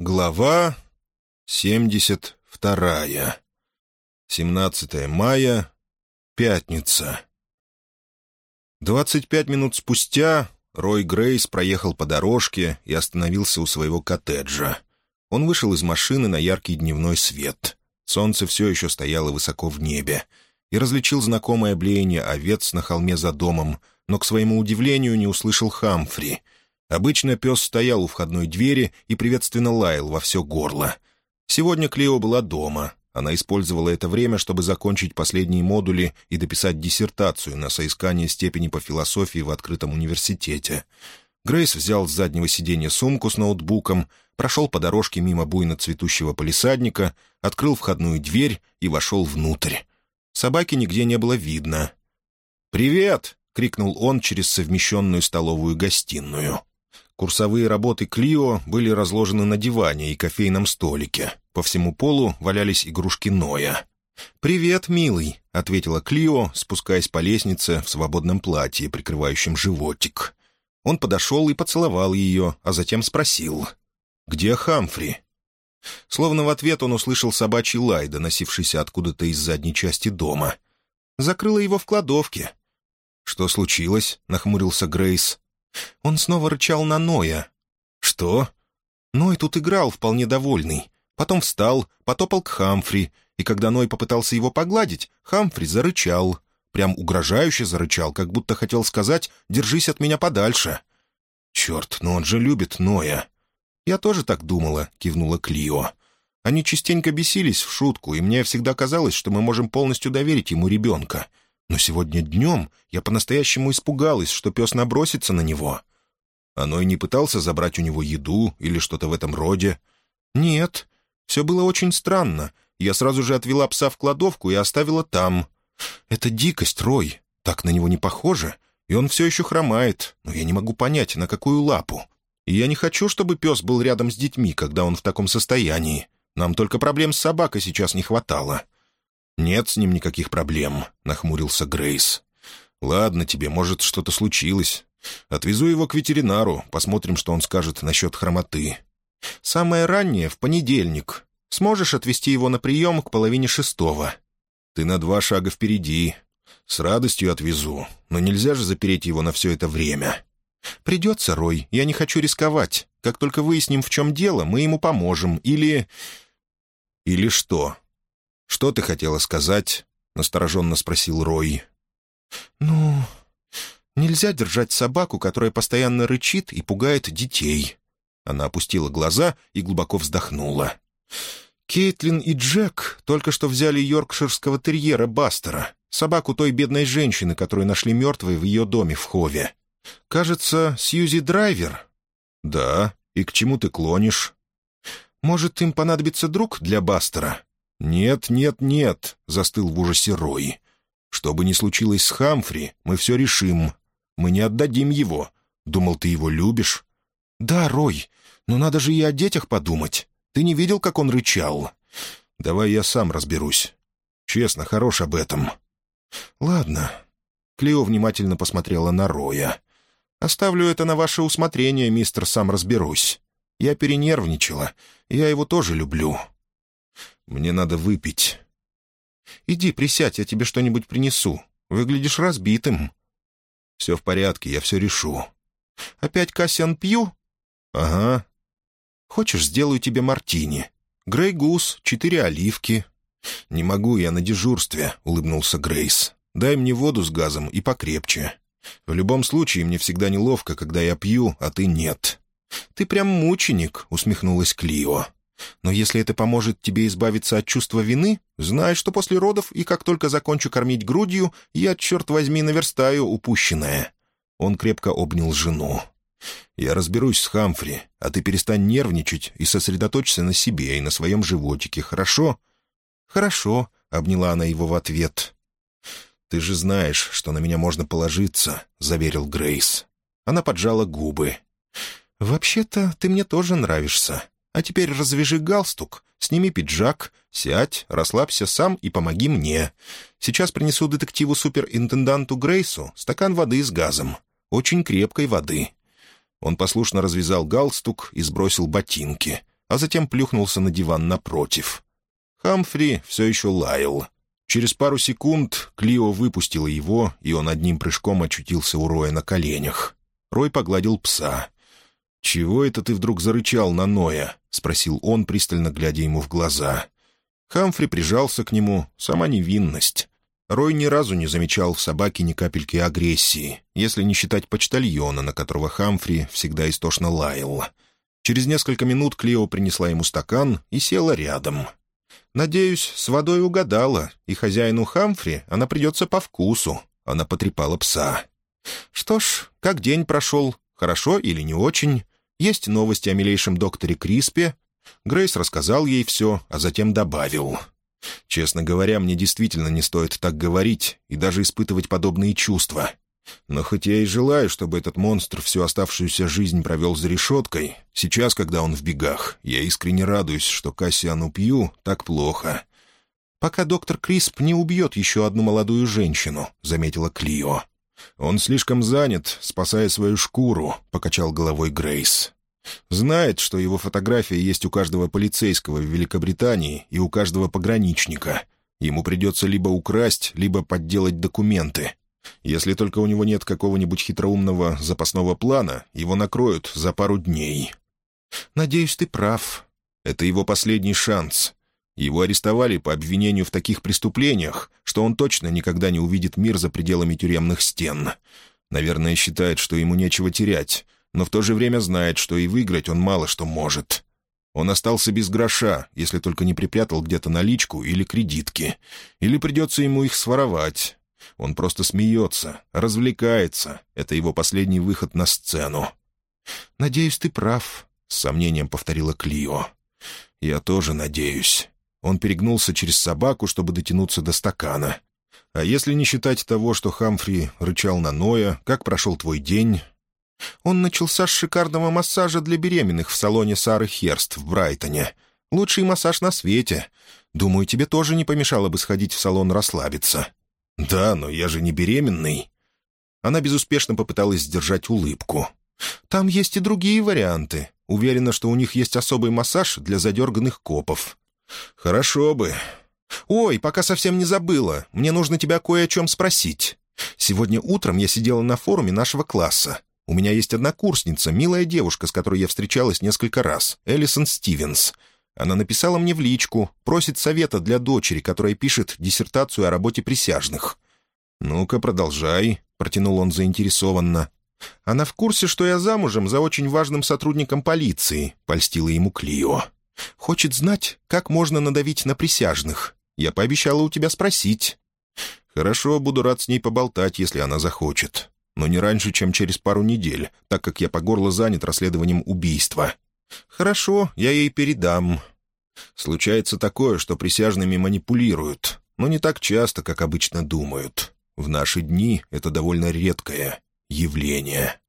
Глава 72. 17 мая. Пятница. 25 минут спустя Рой Грейс проехал по дорожке и остановился у своего коттеджа. Он вышел из машины на яркий дневной свет. Солнце все еще стояло высоко в небе. И различил знакомое блеяние овец на холме за домом, но, к своему удивлению, не услышал Хамфри — Обычно пес стоял у входной двери и приветственно лаял во все горло. Сегодня Клео была дома. Она использовала это время, чтобы закончить последние модули и дописать диссертацию на соискание степени по философии в открытом университете. Грейс взял с заднего сиденья сумку с ноутбуком, прошел по дорожке мимо буйно цветущего полисадника, открыл входную дверь и вошел внутрь. Собаки нигде не было видно. «Привет!» — крикнул он через совмещенную столовую гостиную. Курсовые работы Клио были разложены на диване и кофейном столике. По всему полу валялись игрушки Ноя. «Привет, милый», — ответила Клио, спускаясь по лестнице в свободном платье, прикрывающем животик. Он подошел и поцеловал ее, а затем спросил. «Где Хамфри?» Словно в ответ он услышал собачий лай, доносившийся откуда-то из задней части дома. Закрыла его в кладовке. «Что случилось?» — нахмурился Грейс. Он снова рычал на Ноя. «Что?» Ной тут играл, вполне довольный. Потом встал, потопал к Хамфри, и когда Ной попытался его погладить, Хамфри зарычал. Прям угрожающе зарычал, как будто хотел сказать «держись от меня подальше». «Черт, но он же любит Ноя». «Я тоже так думала», — кивнула Клио. «Они частенько бесились в шутку, и мне всегда казалось, что мы можем полностью доверить ему ребенка. Но сегодня днем я по-настоящему испугалась, что пес набросится на него. Оно и не пытался забрать у него еду или что-то в этом роде. Нет, все было очень странно. Я сразу же отвела пса в кладовку и оставила там. Это дикость, Рой. Так на него не похоже. И он все еще хромает, но я не могу понять, на какую лапу. И я не хочу, чтобы пес был рядом с детьми, когда он в таком состоянии. Нам только проблем с собакой сейчас не хватало. «Нет с ним никаких проблем», — нахмурился Грейс. «Ладно тебе, может, что-то случилось. Отвезу его к ветеринару, посмотрим, что он скажет насчет хромоты. Самое раннее — в понедельник. Сможешь отвезти его на прием к половине шестого. Ты на два шага впереди. С радостью отвезу, но нельзя же запереть его на все это время». «Придется, Рой, я не хочу рисковать. Как только выясним, в чем дело, мы ему поможем. Или...» «Или что?» «Что ты хотела сказать?» — настороженно спросил Рой. «Ну, нельзя держать собаку, которая постоянно рычит и пугает детей». Она опустила глаза и глубоко вздохнула. «Кейтлин и Джек только что взяли йоркширского терьера Бастера, собаку той бедной женщины, которую нашли мертвой в ее доме в Хове. Кажется, Сьюзи Драйвер». «Да, и к чему ты клонишь?» «Может, им понадобится друг для Бастера?» «Нет, нет, нет», — застыл в ужасе Рой. «Что бы ни случилось с Хамфри, мы все решим. Мы не отдадим его. Думал, ты его любишь?» «Да, Рой, но надо же и о детях подумать. Ты не видел, как он рычал?» «Давай я сам разберусь. Честно, хорош об этом». «Ладно». Клео внимательно посмотрела на Роя. «Оставлю это на ваше усмотрение, мистер, сам разберусь. Я перенервничала. Я его тоже люблю. Мне надо выпить». «Иди, присядь, я тебе что-нибудь принесу. Выглядишь разбитым». «Все в порядке, я все решу». «Опять Кассиан пью?» «Ага». «Хочешь, сделаю тебе мартини. Грей Гус, четыре оливки». «Не могу, я на дежурстве», — улыбнулся Грейс. «Дай мне воду с газом и покрепче. В любом случае, мне всегда неловко, когда я пью, а ты нет». «Ты прям мученик», — усмехнулась Клио. Но если это поможет тебе избавиться от чувства вины, знай, что после родов и как только закончу кормить грудью, я, черт возьми, наверстаю упущенное». Он крепко обнял жену. «Я разберусь с Хамфри, а ты перестань нервничать и сосредоточься на себе и на своем животике, хорошо?» «Хорошо», — обняла она его в ответ. «Ты же знаешь, что на меня можно положиться», — заверил Грейс. Она поджала губы. «Вообще-то ты мне тоже нравишься. А теперь развяжи галстук, сними пиджак, сядь, расслабься сам и помоги мне. Сейчас принесу детективу-суперинтенданту Грейсу стакан воды с газом. Очень крепкой воды». Он послушно развязал галстук и сбросил ботинки. а затем плюхнулся на диван напротив. Хамфри все еще лаял. Через пару секунд Клио выпустила его, и он одним прыжком очутился у Роя на коленях. Рой погладил пса. «Чего это ты вдруг зарычал на Ноя?» — спросил он, пристально глядя ему в глаза. Хамфри прижался к нему, сама невинность. Рой ни разу не замечал в собаке ни капельки агрессии, если не считать почтальона, на которого Хамфри всегда истошно лаял. Через несколько минут Клео принесла ему стакан и села рядом. «Надеюсь, с водой угадала, и хозяину Хамфри она придется по вкусу». Она потрепала пса. «Что ж, как день прошел? Хорошо или не очень? Есть новости о милейшем докторе Криспе?» Грейс рассказал ей все, а затем добавил. «Честно говоря, мне действительно не стоит так говорить и даже испытывать подобные чувства. Но хоть я и желаю, чтобы этот монстр всю оставшуюся жизнь провел за решеткой, сейчас, когда он в бегах, я искренне радуюсь, что Кассиану Пью так плохо. «Пока доктор Крисп не убьет еще одну молодую женщину», — заметила Клио. «Он слишком занят, спасая свою шкуру», — покачал головой Грейс. «Знает, что его фотография есть у каждого полицейского в Великобритании и у каждого пограничника. Ему придется либо украсть, либо подделать документы. Если только у него нет какого-нибудь хитроумного запасного плана, его накроют за пару дней. Надеюсь, ты прав. Это его последний шанс. Его арестовали по обвинению в таких преступлениях, что он точно никогда не увидит мир за пределами тюремных стен. Наверное, считает, что ему нечего терять, но в то же время знает, что и выиграть он мало что может. Он остался без гроша, если только не припрятал где-то наличку или кредитки. Или придется ему их своровать. Он просто смеется, развлекается. Это его последний выход на сцену. «Надеюсь, ты прав», — с сомнением повторила Клио. «Я тоже надеюсь». Он перегнулся через собаку, чтобы дотянуться до стакана. «А если не считать того, что Хамфри рычал на Ноя, как прошел твой день?» «Он начался с шикарного массажа для беременных в салоне Сары Херст в Брайтоне. Лучший массаж на свете. Думаю, тебе тоже не помешало бы сходить в салон расслабиться. «Да, но я же не беременный». Она безуспешно попыталась сдержать улыбку. «Там есть и другие варианты. Уверена, что у них есть особый массаж для задерганных копов». «Хорошо бы». «Ой, пока совсем не забыла. Мне нужно тебя кое о чем спросить. Сегодня утром я сидела на форуме нашего класса. У меня есть одна курсница, милая девушка, с которой я встречалась несколько раз, Элисон Стивенс. Она написала мне в личку, просит совета для дочери, которая пишет диссертацию о работе присяжных. «Ну-ка, продолжай», — протянул он заинтересованно. «Она в курсе, что я замужем за очень важным сотрудником полиции», — польстила ему Клио. «Хочет знать, как можно надавить на присяжных. Я пообещала у тебя спросить». «Хорошо, буду рад с ней поболтать, если она захочет. Но не раньше, чем через пару недель, так как я по горло занят расследованием убийства». «Хорошо, я ей передам». Случается такое, что присяжными манипулируют, но не так часто, как обычно думают. В наши дни это довольно редкое явление.